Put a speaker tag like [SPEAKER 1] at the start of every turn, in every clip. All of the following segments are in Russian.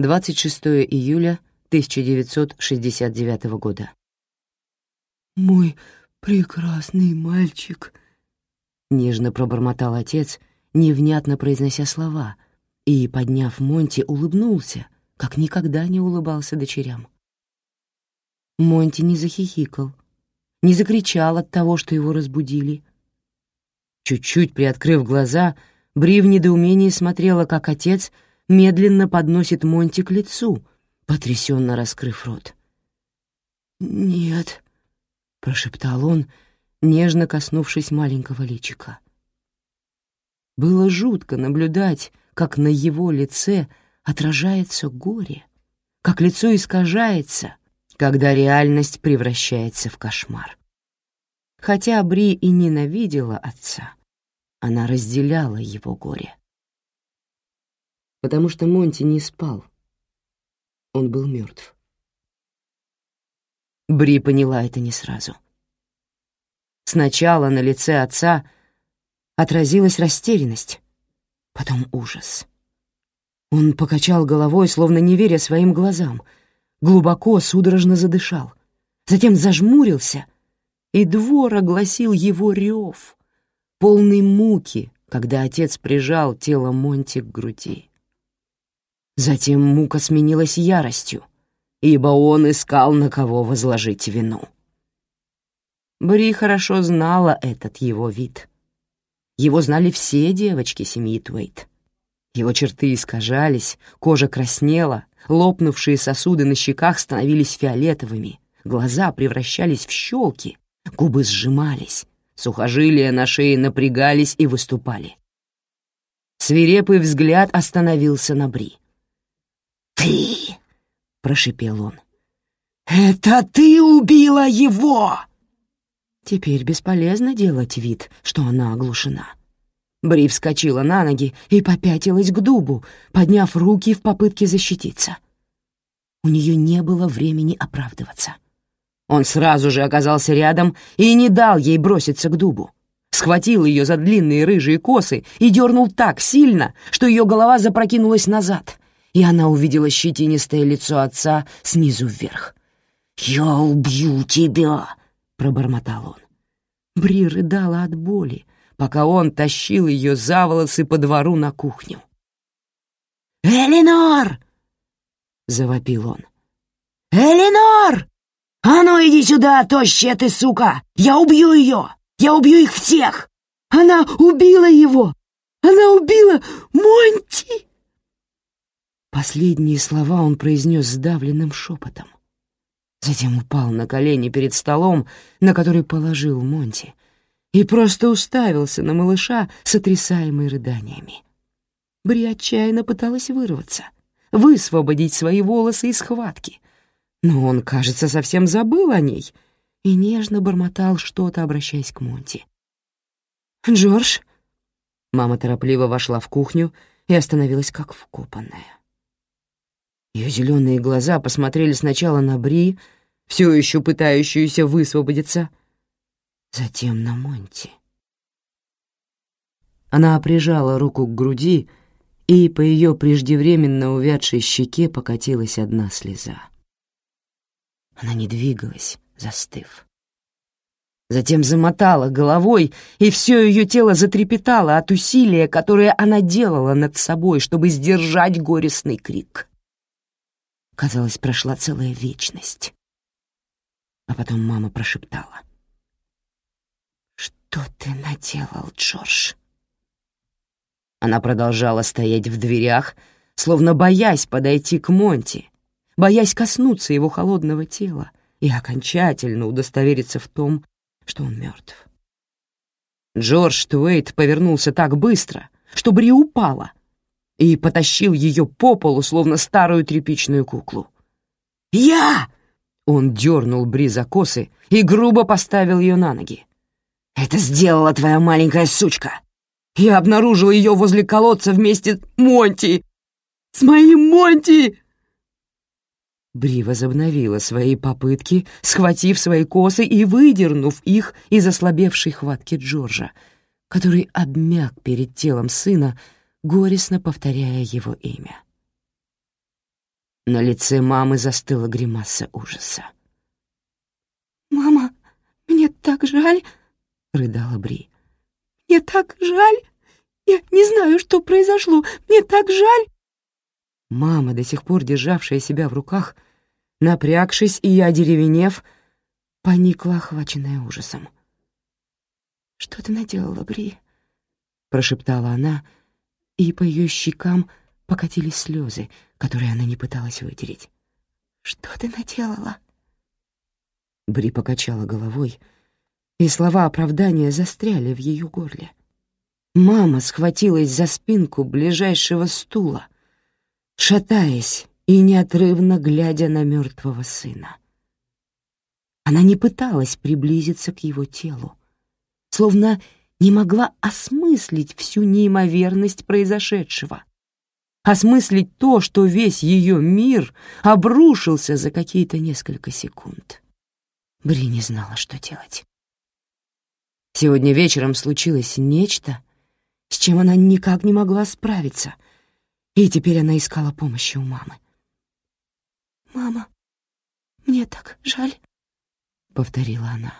[SPEAKER 1] 26 июля 1969 года.
[SPEAKER 2] «Мой прекрасный мальчик», — нежно пробормотал отец, невнятно произнося слова, и, подняв Монти, улыбнулся, как никогда не улыбался дочерям. Монти не захихикал, не закричал от того, что его разбудили. Чуть-чуть приоткрыв глаза, Бри в недоумении смотрела, как отец медленно подносит Монти к лицу, потрясенно раскрыв рот. «Нет», — прошептал он, нежно коснувшись маленького личика. Было жутко наблюдать, как на его лице отражается горе, как лицо искажается, когда реальность превращается в кошмар. Хотя Бри и ненавидела отца, она разделяла его горе. Потому что Монти не спал. Он был мертв. Бри поняла это не сразу. Сначала на лице отца отразилась растерянность, потом ужас. Он покачал головой, словно не веря своим глазам, глубоко, судорожно задышал, затем зажмурился, и двор огласил его рев, полный муки, когда отец прижал тело Монти к груди. Затем мука сменилась яростью, ибо он искал, на кого возложить вину. Бри хорошо знала этот его вид. Его знали все девочки семьи Твейт. Его черты искажались, кожа краснела, лопнувшие сосуды на щеках становились фиолетовыми, глаза превращались в щелки, губы сжимались, сухожилия на шее напрягались и выступали. Свирепый взгляд остановился на Бри. «Ты!» — прошипел он. «Это ты убила его!» Теперь бесполезно делать вид, что она оглушена. Бри вскочила на ноги и попятилась к дубу, подняв руки в попытке защититься. У нее не было времени оправдываться. Он сразу же оказался рядом и не дал ей броситься к дубу. Схватил ее за длинные рыжие косы и дернул так сильно, что ее голова запрокинулась назад — и она увидела щетинистое лицо отца снизу вверх. «Я убью тебя!» — пробормотал он. Бри рыдала от боли, пока он тащил ее за волосы по двору на кухню. «Эленор!» — завопил он. «Эленор! А ну иди сюда, тощая ты, сука! Я убью ее! Я убью их всех! Она убила его! Она убила Монти!» Последние слова он произнес сдавленным шепотом. Затем упал на колени перед столом, на который положил Монти, и просто уставился на малыша, сотрясаемый рыданиями. Бри отчаянно пыталась вырваться, высвободить свои волосы из схватки, но он, кажется, совсем забыл о ней и нежно бормотал что-то, обращаясь к Монти. «Джордж?» Мама торопливо вошла в кухню и остановилась как вкопанная. Ее зеленые глаза посмотрели сначала на Бри, все еще пытающуюся высвободиться, затем на Монти. Она прижала руку к груди, и по ее преждевременно увядшей щеке покатилась одна слеза. Она не двигалась, застыв. Затем замотала головой, и все ее тело затрепетало от усилия, которое она делала над собой, чтобы сдержать горестный крик. Казалось, прошла целая вечность. А потом мама прошептала. «Что ты наделал, Джордж?» Она продолжала стоять в дверях, словно боясь подойти к Монти, боясь коснуться его холодного тела и окончательно удостовериться в том, что он мертв. Джордж Туэйт повернулся так быстро, что Бри упала, и потащил ее по полу, словно старую тряпичную куклу. «Я!» Он дернул Бри за косы и грубо поставил ее на ноги. «Это сделала твоя маленькая сучка! Я обнаружил ее возле колодца вместе с Монти! С моим Монти!» Бри возобновила свои попытки, схватив свои косы и выдернув их из ослабевшей хватки Джорджа, который обмяк перед телом сына, горестно повторяя его имя. На лице мамы застыла гримаса ужаса.
[SPEAKER 3] «Мама, мне так жаль!» — рыдала Бри. «Мне так жаль! Я не знаю, что произошло! Мне так жаль!»
[SPEAKER 2] Мама, до сих пор державшая себя в руках, напрягшись и одеревенев, поникла, охваченная ужасом.
[SPEAKER 3] «Что ты наделала, Бри?»
[SPEAKER 2] — прошептала она, и по ее щекам покатились слезы, которые она не пыталась вытереть.
[SPEAKER 3] «Что ты наделала?»
[SPEAKER 2] Бри покачала головой, и слова оправдания застряли в ее горле. Мама схватилась за спинку ближайшего стула, шатаясь и неотрывно глядя на мертвого сына. Она не пыталась приблизиться к его телу, словно не могла осмыслить всю неимоверность произошедшего, осмыслить то, что весь ее мир обрушился за какие-то несколько секунд. Бри не знала, что делать. Сегодня вечером случилось нечто, с чем она никак не могла справиться, и теперь она искала помощи у мамы.
[SPEAKER 3] «Мама, мне так жаль», — повторила она.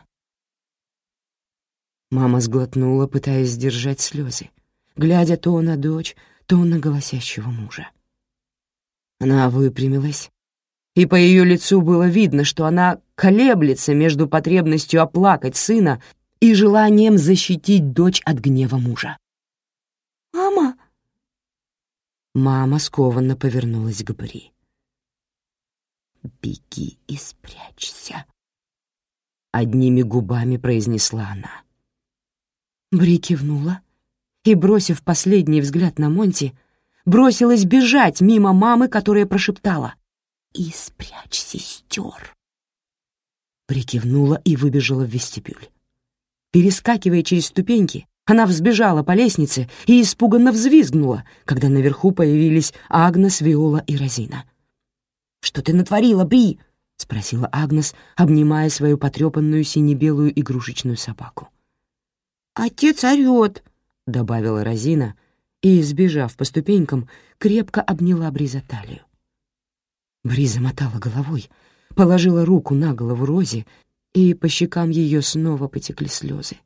[SPEAKER 2] Мама сглотнула, пытаясь сдержать слезы, глядя то на дочь, то на голосящего мужа. Она выпрямилась, и по ее лицу было видно, что она колеблется между потребностью оплакать сына и желанием защитить дочь от гнева мужа.
[SPEAKER 3] «Мама!»
[SPEAKER 2] Мама скованно повернулась к Бри. «Беги и спрячься», — одними губами произнесла она. Бри кивнула и, бросив последний взгляд на Монти, бросилась бежать мимо мамы, которая прошептала «И спрячь сестер». Бри кивнула и выбежала в вестибюль. Перескакивая через ступеньки, она взбежала по лестнице и испуганно взвизгнула, когда наверху появились Агнес, Виола и Розина. «Что ты натворила, Бри?» — спросила Агнес, обнимая свою потрепанную сине-белую игрушечную собаку.
[SPEAKER 3] «Отец орёт», —
[SPEAKER 2] добавила Розина и, сбежав по ступенькам, крепко обняла Бри за талию. Бри замотала головой, положила руку на голову Рози, и по щекам ее снова потекли слезы.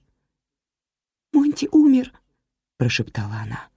[SPEAKER 3] «Монти умер», —
[SPEAKER 2] прошептала она.